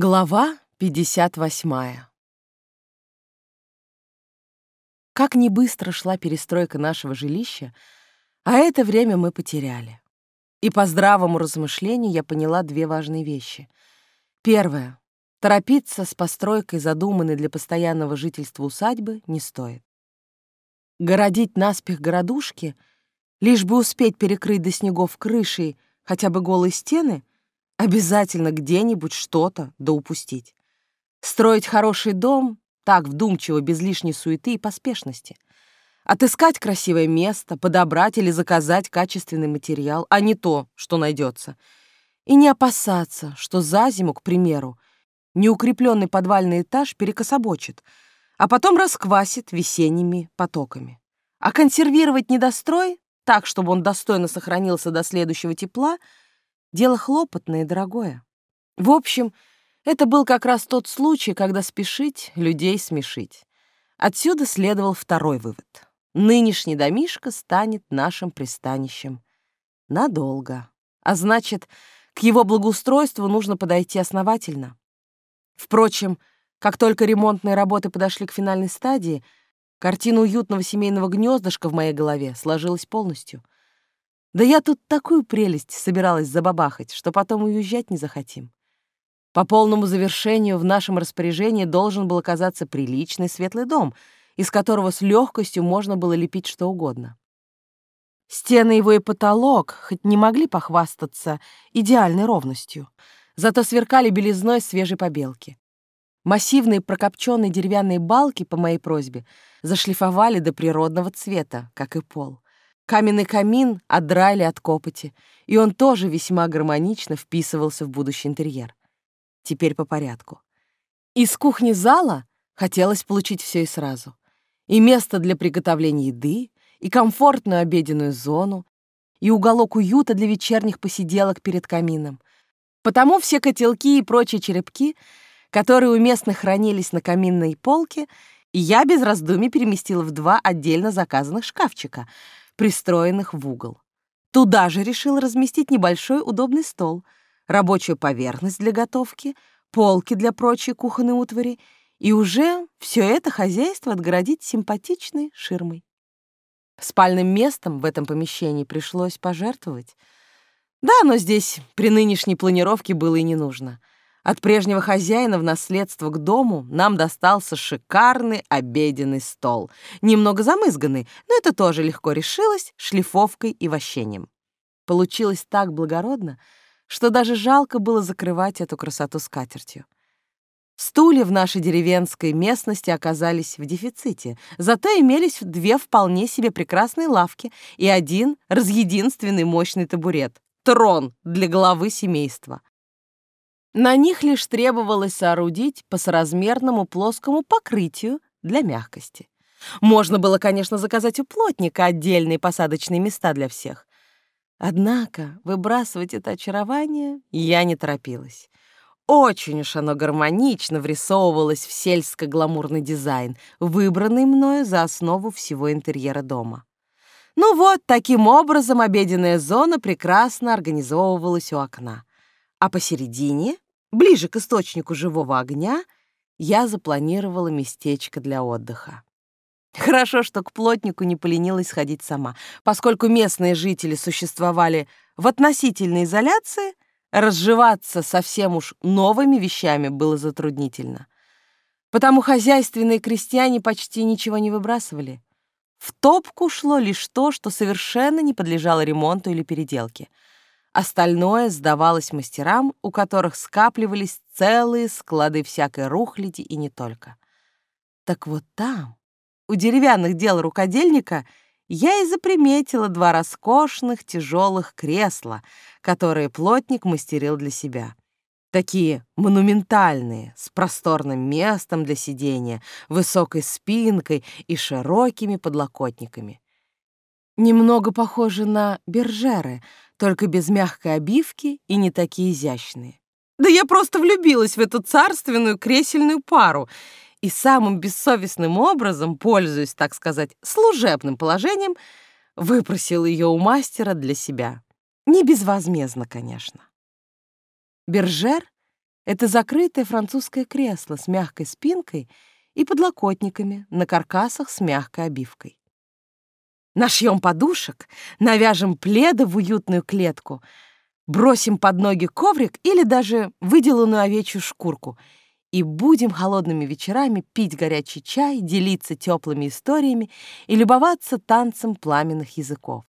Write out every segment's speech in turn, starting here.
Глава 58 Как не быстро шла перестройка нашего жилища, а это время мы потеряли. И по здравому размышлению я поняла две важные вещи. Первое. Торопиться с постройкой задуманной для постоянного жительства усадьбы не стоит. Городить наспех городушки, лишь бы успеть перекрыть до снегов крышей хотя бы голые стены, Обязательно где-нибудь что-то да упустить. Строить хороший дом так вдумчиво, без лишней суеты и поспешности. Отыскать красивое место, подобрать или заказать качественный материал, а не то, что найдется. И не опасаться, что за зиму, к примеру, неукрепленный подвальный этаж перекособочит, а потом расквасит весенними потоками. А консервировать недострой так, чтобы он достойно сохранился до следующего тепла — Дело хлопотное и дорогое. В общем, это был как раз тот случай, когда спешить людей смешить. Отсюда следовал второй вывод. Нынешний домишко станет нашим пристанищем. Надолго. А значит, к его благоустройству нужно подойти основательно. Впрочем, как только ремонтные работы подошли к финальной стадии, картина уютного семейного гнездышка в моей голове сложилась полностью — да я тут такую прелесть собиралась забабахать, что потом уезжать не захотим. По полному завершению в нашем распоряжении должен был оказаться приличный светлый дом, из которого с легкостью можно было лепить что угодно. Стены его и потолок хоть не могли похвастаться идеальной ровностью, зато сверкали белизной свежей побелки. Массивные прокопченные деревянные балки, по моей просьбе, зашлифовали до природного цвета, как и пол. Каменный камин отдрали от копоти, и он тоже весьма гармонично вписывался в будущий интерьер. Теперь по порядку. Из кухни зала хотелось получить все и сразу. И место для приготовления еды, и комфортную обеденную зону, и уголок уюта для вечерних посиделок перед камином. Потому все котелки и прочие черепки, которые у местных хранились на каминной полке, я без раздумий переместила в два отдельно заказанных шкафчика — пристроенных в угол. Туда же решил разместить небольшой удобный стол, рабочую поверхность для готовки, полки для прочей кухонной утвари и уже все это хозяйство отгородить симпатичной ширмой. Спальным местом в этом помещении пришлось пожертвовать. Да, но здесь при нынешней планировке было и не нужно — от прежнего хозяина в наследство к дому нам достался шикарный обеденный стол. Немного замызганный, но это тоже легко решилось шлифовкой и вощением. Получилось так благородно, что даже жалко было закрывать эту красоту скатертью. Стулья в нашей деревенской местности оказались в дефиците, зато имелись две вполне себе прекрасные лавки и один разъединственный мощный табурет — трон для главы семейства. На них лишь требовалось соорудить по соразмерному плоскому покрытию для мягкости. Можно было, конечно, заказать у плотника отдельные посадочные места для всех. Однако выбрасывать это очарование я не торопилась. Очень уж оно гармонично врисовывалось в сельско-гламурный дизайн, выбранный мною за основу всего интерьера дома. Ну вот, таким образом обеденная зона прекрасно организовывалась у окна. А посередине Ближе к источнику живого огня я запланировала местечко для отдыха. Хорошо, что к плотнику не поленилась сходить сама, поскольку местные жители существовали в относительной изоляции, разживаться совсем уж новыми вещами было затруднительно. Потому хозяйственные крестьяне почти ничего не выбрасывали. В топку шло лишь то, что совершенно не подлежало ремонту или переделке — Остальное сдавалось мастерам, у которых скапливались целые склады всякой рухляди и не только. Так вот там, у деревянных дел рукодельника, я и заприметила два роскошных тяжелых кресла, которые плотник мастерил для себя. Такие монументальные, с просторным местом для сидения, высокой спинкой и широкими подлокотниками. Немного похожи на бержеры — только без мягкой обивки и не такие изящные. Да я просто влюбилась в эту царственную кресельную пару и самым бессовестным образом, пользуясь, так сказать, служебным положением, выпросил ее у мастера для себя. Не безвозмездно, конечно. Бержер Это закрытое французское кресло с мягкой спинкой и подлокотниками на каркасах с мягкой обивкой. Нашьем подушек, навяжем пледы в уютную клетку, бросим под ноги коврик или даже выделанную овечью шкурку и будем холодными вечерами пить горячий чай, делиться теплыми историями и любоваться танцем пламенных языков.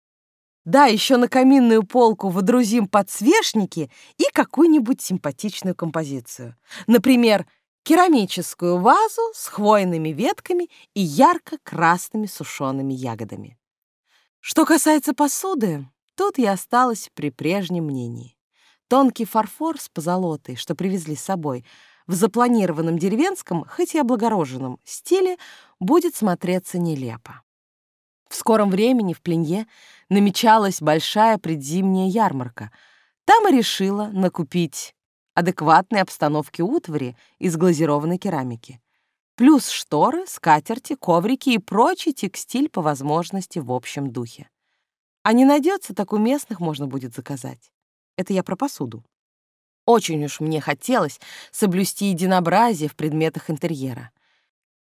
Да, еще на каминную полку водрузим подсвечники и какую-нибудь симпатичную композицию. Например, керамическую вазу с хвойными ветками и ярко-красными сушеными ягодами. Что касается посуды, тут я осталась при прежнем мнении. Тонкий фарфор с позолотой, что привезли с собой, в запланированном деревенском, хоть и облагороженном, стиле будет смотреться нелепо. В скором времени в Пленье намечалась большая предзимняя ярмарка. Там и решила накупить адекватной обстановки утвари из глазированной керамики плюс шторы, скатерти, коврики и прочий текстиль по возможности в общем духе. А не найдется, так у местных можно будет заказать. Это я про посуду. Очень уж мне хотелось соблюсти единообразие в предметах интерьера.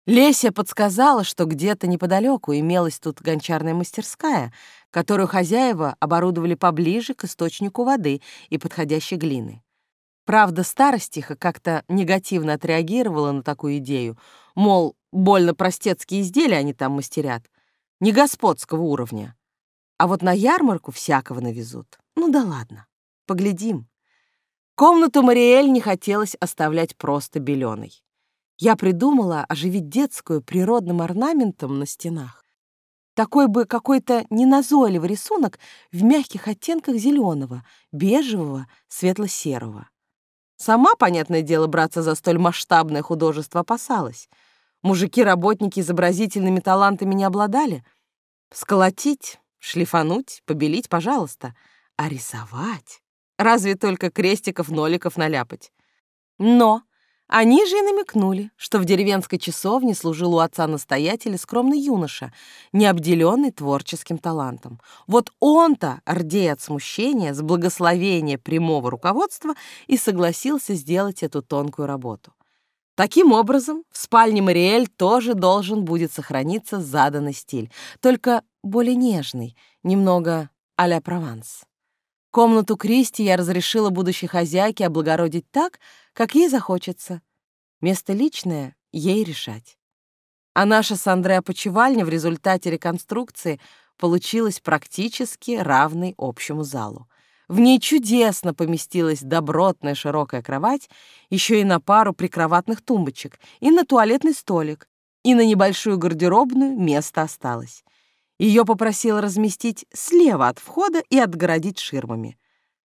Леся подсказала, что где-то неподалеку имелась тут гончарная мастерская, которую хозяева оборудовали поближе к источнику воды и подходящей глины. Правда, старостиха как-то негативно отреагировала на такую идею, мол, больно простецкие изделия они там мастерят, не господского уровня. А вот на ярмарку всякого навезут. Ну да ладно, поглядим. Комнату Мариэль не хотелось оставлять просто беленой. Я придумала оживить детскую природным орнаментом на стенах. Такой бы какой-то неназойливый рисунок в мягких оттенках зеленого, бежевого, светло-серого. Сама, понятное дело, браться за столь масштабное художество опасалась. Мужики-работники изобразительными талантами не обладали. Сколотить, шлифануть, побелить, пожалуйста. А рисовать? Разве только крестиков-ноликов наляпать? Но они же и намекнули, что в деревенской часовне служил у отца-настоятеля скромный юноша, не обделенный творческим талантом. Вот он-то, рдея от смущения, с благословения прямого руководства, и согласился сделать эту тонкую работу. Таким образом, в спальне Мариэль тоже должен будет сохраниться заданный стиль, только более нежный, немного а-ля Прованс. Комнату Кристи я разрешила будущей хозяйке облагородить так, как ей захочется. Место личное — ей решать. А наша с Андре опочивальня в результате реконструкции получилась практически равной общему залу. В ней чудесно поместилась добротная широкая кровать, еще и на пару прикроватных тумбочек, и на туалетный столик, и на небольшую гардеробную место осталось. Ее попросила разместить слева от входа и отгородить ширмами.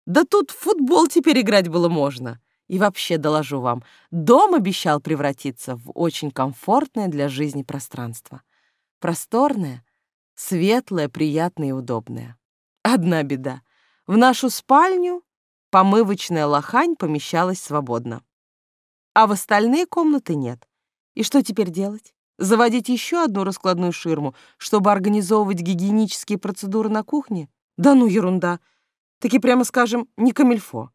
Да тут в футбол теперь играть было можно. И вообще, доложу вам, дом обещал превратиться в очень комфортное для жизни пространство. Просторное, светлое, приятное и удобное. Одна беда. В нашу спальню помывочная лохань помещалась свободно. А в остальные комнаты нет. И что теперь делать? Заводить еще одну раскладную ширму, чтобы организовывать гигиенические процедуры на кухне? Да ну ерунда. Таки прямо скажем, не камильфо.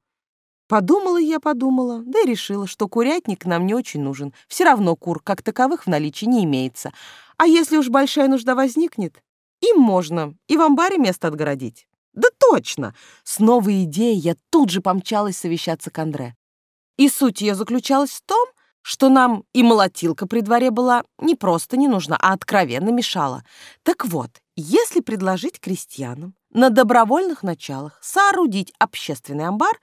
Подумала я, подумала, да и решила, что курятник нам не очень нужен. Все равно кур, как таковых, в наличии не имеется. А если уж большая нужда возникнет, им можно и в амбаре место отгородить. Да точно! С новой идеей я тут же помчалась совещаться к Андре. И суть ее заключалась в том, что нам и молотилка при дворе была не просто не нужна, а откровенно мешала. Так вот, если предложить крестьянам на добровольных началах соорудить общественный амбар,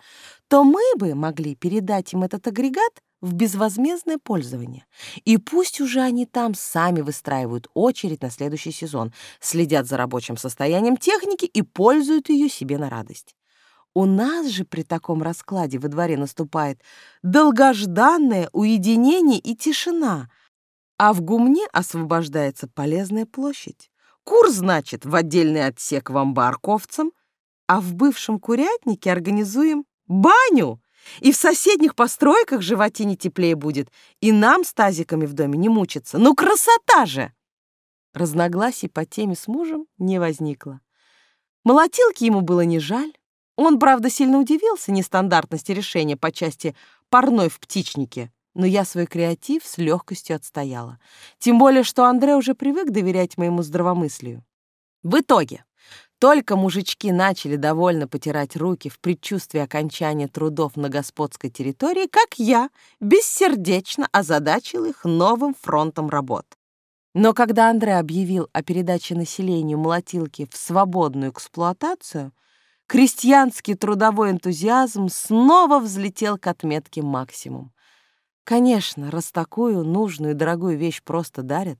то мы бы могли передать им этот агрегат в безвозмездное пользование. И пусть уже они там сами выстраивают очередь на следующий сезон, следят за рабочим состоянием техники и пользуют ее себе на радость. У нас же при таком раскладе во дворе наступает долгожданное уединение и тишина, а в гумне освобождается полезная площадь. Кур, значит, в отдельный отсек в амбар ковцам, а в бывшем курятнике организуем баню. И в соседних постройках животине теплее будет, и нам с тазиками в доме не мучиться. Ну, красота же! Разногласий по теме с мужем не возникло. Молотилки ему было не жаль. Он, правда, сильно удивился нестандартности решения по части парной в птичнике, но я свой креатив с легкостью отстояла. Тем более, что Андре уже привык доверять моему здравомыслию. В итоге, только мужички начали довольно потирать руки в предчувствии окончания трудов на господской территории, как я бессердечно озадачил их новым фронтом работ. Но когда Андре объявил о передаче населению молотилки в свободную эксплуатацию, крестьянский трудовой энтузиазм снова взлетел к отметке максимум. Конечно, раз такую нужную и дорогую вещь просто дарят,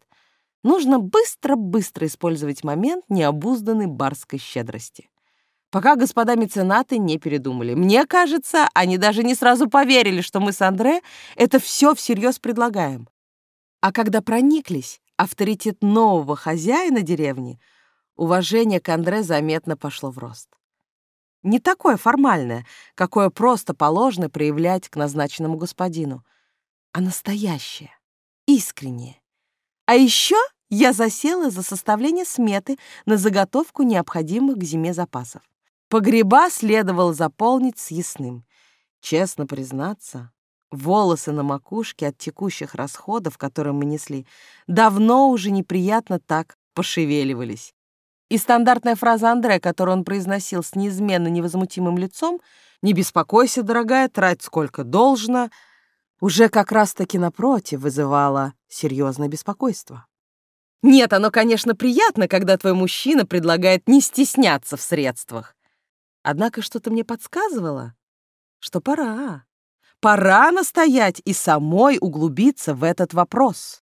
нужно быстро-быстро использовать момент необузданной барской щедрости. Пока господа меценаты не передумали. Мне кажется, они даже не сразу поверили, что мы с Андре это все всерьез предлагаем. А когда прониклись, авторитет нового хозяина деревни, уважение к Андре заметно пошло в рост. Не такое формальное, какое просто положено проявлять к назначенному господину — а настоящее, искреннее. А еще я засела за составление сметы на заготовку необходимых к зиме запасов. Погреба следовало заполнить съестным. Честно признаться, волосы на макушке от текущих расходов, которые мы несли, давно уже неприятно так пошевеливались. И стандартная фраза Андре, которую он произносил с неизменно невозмутимым лицом «Не беспокойся, дорогая, трать сколько должно», уже как раз-таки напротив вызывало серьезное беспокойство. Нет, оно, конечно, приятно, когда твой мужчина предлагает не стесняться в средствах. Однако что-то мне подсказывало, что пора. Пора настоять и самой углубиться в этот вопрос.